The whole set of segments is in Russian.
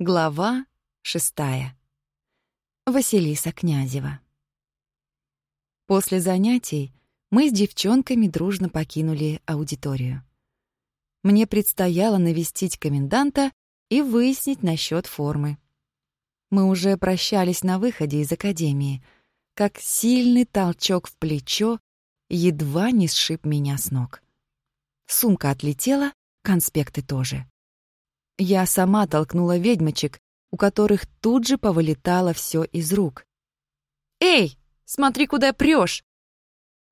Глава шестая. Василиса Князева. После занятий мы с девчонками дружно покинули аудиторию. Мне предстояло навестить коменданта и выяснить насчет формы. Мы уже прощались на выходе из академии, как сильный толчок в плечо едва не сшиб меня с ног. Сумка отлетела, конспекты тоже. Я сама толкнула ведьмочек, у которых тут же повылетало все из рук. «Эй, смотри, куда прешь!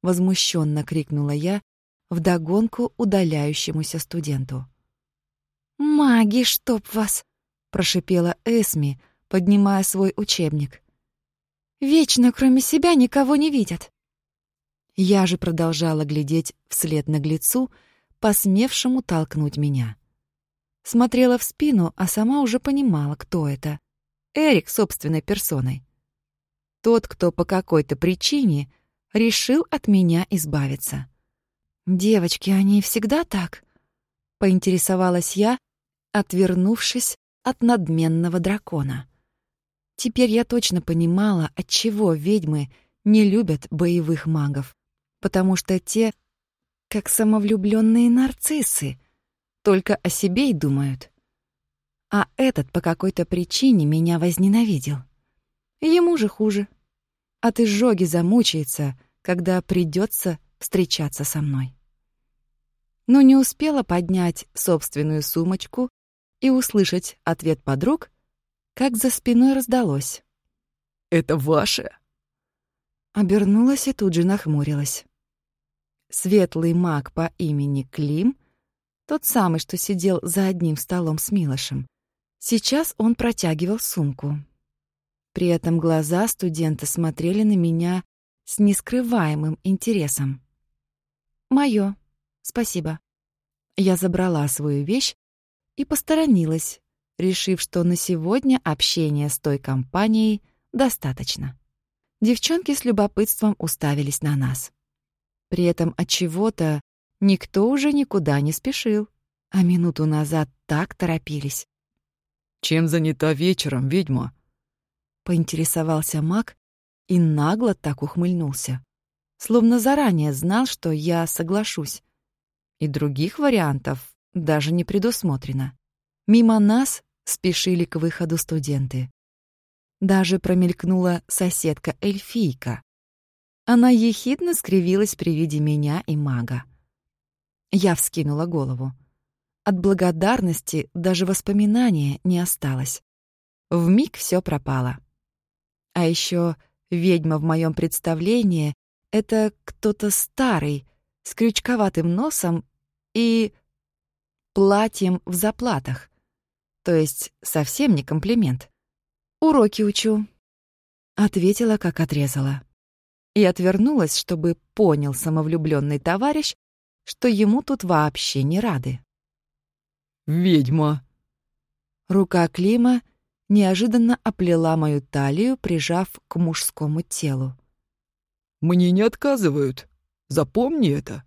Возмущенно крикнула я вдогонку удаляющемуся студенту. «Маги, чтоб вас!» — прошипела Эсми, поднимая свой учебник. «Вечно кроме себя никого не видят». Я же продолжала глядеть вслед наглецу, посмевшему толкнуть меня. Смотрела в спину, а сама уже понимала, кто это. Эрик собственной персоной. Тот, кто по какой-то причине решил от меня избавиться. «Девочки, они всегда так?» — поинтересовалась я, отвернувшись от надменного дракона. Теперь я точно понимала, отчего ведьмы не любят боевых магов, потому что те, как самовлюбленные нарциссы, только о себе и думают. А этот по какой-то причине меня возненавидел. Ему же хуже. От изжоги замучается, когда придется встречаться со мной. Но не успела поднять собственную сумочку и услышать ответ подруг, как за спиной раздалось. «Это ваше?» Обернулась и тут же нахмурилась. Светлый маг по имени Клим тот самый, что сидел за одним столом с Милошем. Сейчас он протягивал сумку. При этом глаза студента смотрели на меня с нескрываемым интересом. «Моё. Спасибо». Я забрала свою вещь и посторонилась, решив, что на сегодня общения с той компанией достаточно. Девчонки с любопытством уставились на нас. При этом от чего-то Никто уже никуда не спешил, а минуту назад так торопились. «Чем занята вечером, ведьма?» Поинтересовался маг и нагло так ухмыльнулся. Словно заранее знал, что я соглашусь. И других вариантов даже не предусмотрено. Мимо нас спешили к выходу студенты. Даже промелькнула соседка-эльфийка. Она ехидно скривилась при виде меня и мага. Я вскинула голову. От благодарности даже воспоминания не осталось. В миг все пропало. А еще ведьма в моем представлении — это кто-то старый, с крючковатым носом и платьем в заплатах. То есть совсем не комплимент. «Уроки учу», — ответила, как отрезала. И отвернулась, чтобы понял самовлюбленный товарищ, что ему тут вообще не рады. «Ведьма!» Рука Клима неожиданно оплела мою талию, прижав к мужскому телу. «Мне не отказывают. Запомни это».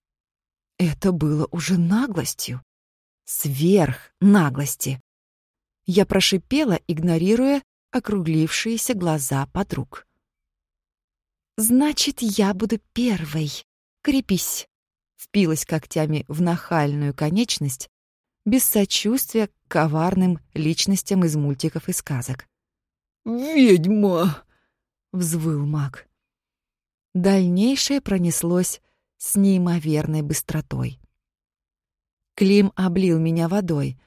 Это было уже наглостью. Сверх наглости. Я прошипела, игнорируя округлившиеся глаза подруг. «Значит, я буду первой. Крепись!» Впилась когтями в нахальную конечность, без сочувствия к коварным личностям из мультиков и сказок. «Ведьма!» — взвыл маг. Дальнейшее пронеслось с неимоверной быстротой. Клим облил меня водой.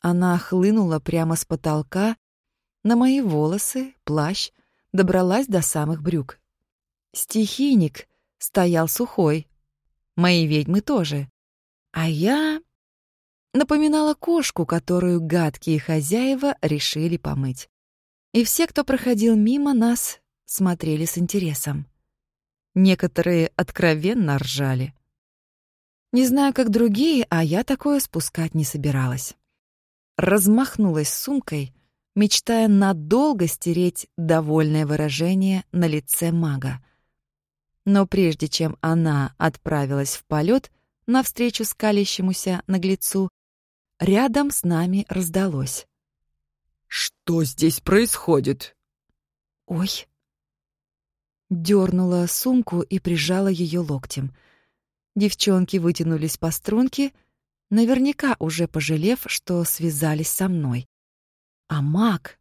Она хлынула прямо с потолка на мои волосы, плащ, добралась до самых брюк. Стихийник стоял сухой, Мои ведьмы тоже. А я напоминала кошку, которую гадкие хозяева решили помыть. И все, кто проходил мимо нас, смотрели с интересом. Некоторые откровенно ржали. Не знаю, как другие, а я такое спускать не собиралась. Размахнулась сумкой, мечтая надолго стереть довольное выражение на лице мага. Но прежде чем она отправилась в полет навстречу скалящемуся наглецу, рядом с нами раздалось. Что здесь происходит? Ой. Дёрнула сумку и прижала ее локтем. Девчонки вытянулись по струнке, наверняка уже пожалев, что связались со мной. А маг...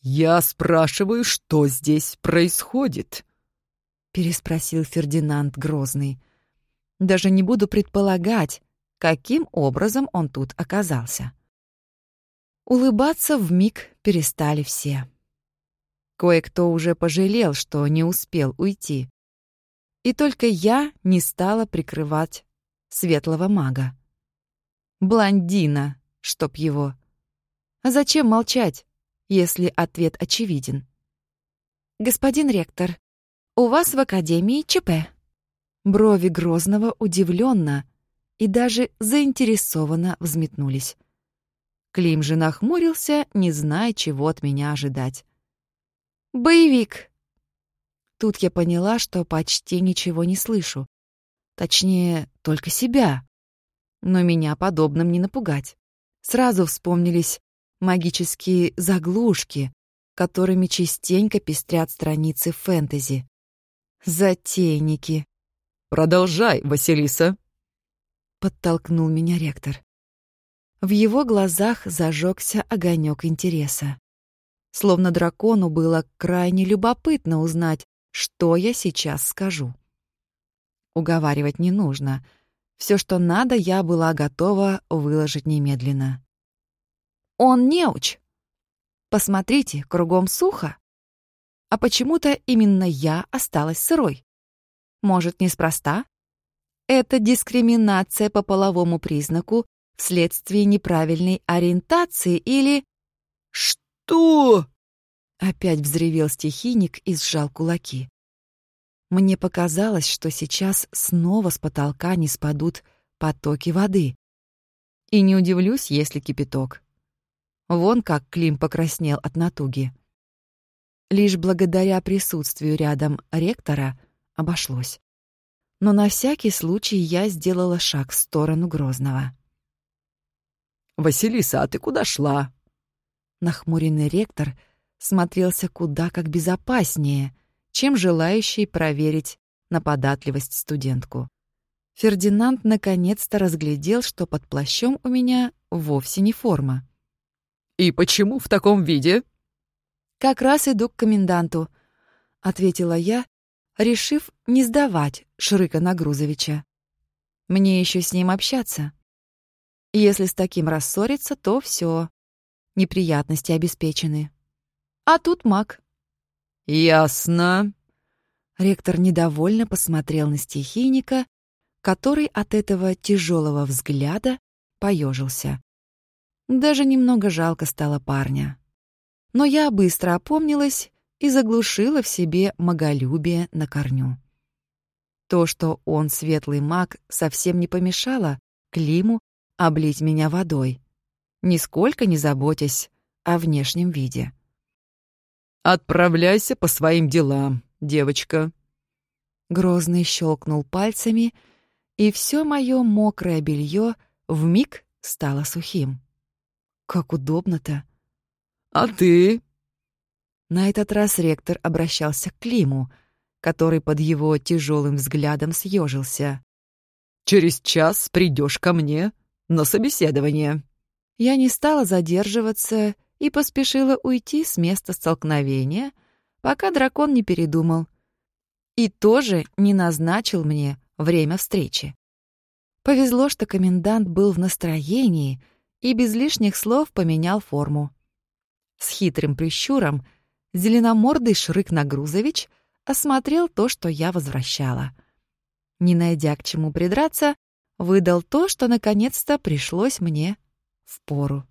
«Я спрашиваю, что здесь происходит?» — переспросил Фердинанд Грозный. «Даже не буду предполагать, каким образом он тут оказался». Улыбаться в миг перестали все. Кое-кто уже пожалел, что не успел уйти. И только я не стала прикрывать светлого мага. Блондина, чтоб его. А зачем молчать, если ответ очевиден? «Господин ректор, у вас в Академии ЧП». Брови Грозного удивленно и даже заинтересованно взметнулись. Клим же нахмурился, не зная, чего от меня ожидать. «Боевик!» Тут я поняла, что почти ничего не слышу. Точнее, только себя. Но меня подобным не напугать. Сразу вспомнились магические заглушки, которыми частенько пестрят страницы фэнтези. Затейники. «Продолжай, Василиса!» — подтолкнул меня ректор. В его глазах зажегся огонек интереса. Словно дракону было крайне любопытно узнать, что я сейчас скажу. Уговаривать не нужно. Все, что надо, я была готова выложить немедленно. «Он неуч! Посмотрите, кругом сухо. А почему-то именно я осталась сырой. Может, неспроста? Это дискриминация по половому признаку вследствие неправильной ориентации или... «Что?» Опять взревел стихийник и сжал кулаки. Мне показалось, что сейчас снова с потолка не спадут потоки воды. И не удивлюсь, если кипяток. Вон как Клим покраснел от натуги. Лишь благодаря присутствию рядом ректора обошлось. Но на всякий случай я сделала шаг в сторону Грозного. «Василиса, а ты куда шла?» Нахмуренный ректор смотрелся куда как безопаснее, чем желающий проверить на податливость студентку. Фердинанд наконец-то разглядел, что под плащом у меня вовсе не форма. «И почему в таком виде?» «Как раз иду к коменданту», — ответила я, решив не сдавать Шрыка Нагрузовича. «Мне еще с ним общаться». Если с таким рассориться, то все. Неприятности обеспечены. А тут маг. «Ясно». Ректор недовольно посмотрел на стихийника, который от этого тяжелого взгляда поежился. Даже немного жалко стало парня. Но я быстро опомнилась и заглушила в себе маголюбие на корню. То, что он светлый маг, совсем не помешало Климу облить меня водой, нисколько не заботясь о внешнем виде. «Отправляйся по своим делам, девочка». Грозный щелкнул пальцами, и все мое мокрое белье вмиг стало сухим. Как удобно-то. «А ты?» На этот раз ректор обращался к Климу, который под его тяжелым взглядом съежился. «Через час придешь ко мне на собеседование». Я не стала задерживаться и поспешила уйти с места столкновения, пока дракон не передумал. И тоже не назначил мне время встречи. Повезло, что комендант был в настроении и без лишних слов поменял форму. С хитрым прищуром зеленомордый Шрык Нагрузович осмотрел то, что я возвращала. Не найдя к чему придраться, выдал то, что наконец-то пришлось мне в пору.